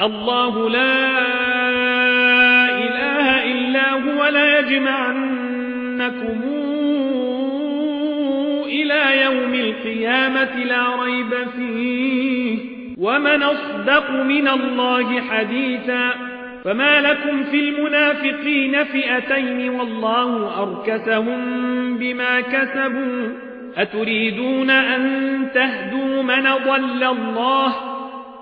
الله لا إله إلا هو لا يجمعنكم إلى يوم القيامة لا ريب فيه. ومن أصدق من الله حديثا فما لكم في المنافقين فئتين والله أركسهم بما كسبوا. أتريدون أن تهدوا من ضل الله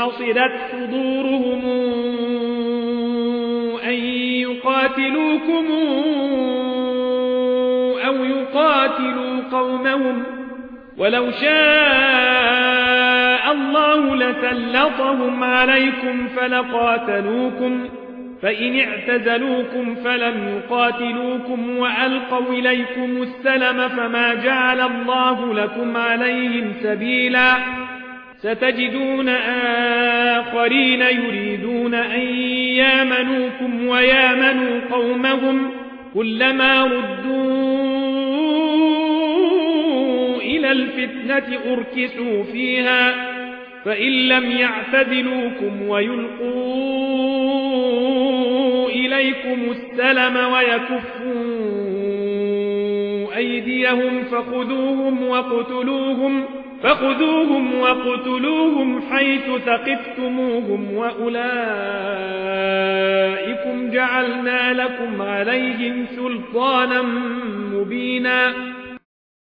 حصلت صدورهم أن يقاتلوكم أو يقاتلوا قومهم ولو شاء الله لسلطهم عليكم فلقاتلوكم فإن اعتزلوكم فلم يقاتلوكم وألقوا إليكم السلم فما جعل الله لكم عليهم سبيلا ستجدون آخرين يريدون أن يامنوكم ويامنوا قومهم كلما ردوا إلى الفتنة أركسوا فيها فإن لم يعتدلوكم ويلقوا إليكم السلم ويكفوا أيديهم فخذوهم وقتلوهم فخذوهم وقتلوهم حيث ثقفتموهم وأولئكم جعلنا لكم عليهم سلطانا مبينا